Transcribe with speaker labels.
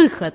Speaker 1: выход.